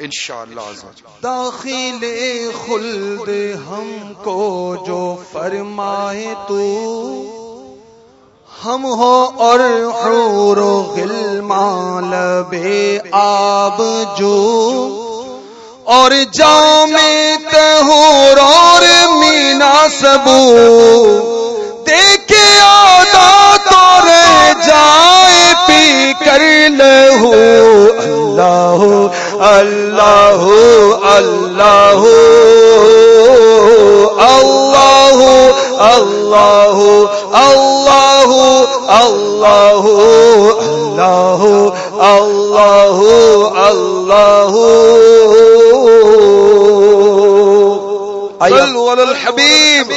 انشاءاللہ داخل خلد ہم کو جو فرمائے تو، ہم ہو اور حور و غلمان لبے آب جو، اور جام تہور اور مینا سبو۔ دیکھے آدھا تو رہ جائے پی کر لہو، اللہ اللہ اللہ اللہ اللہ اللہ اللہ اللہ اللہ اللہ الحبیب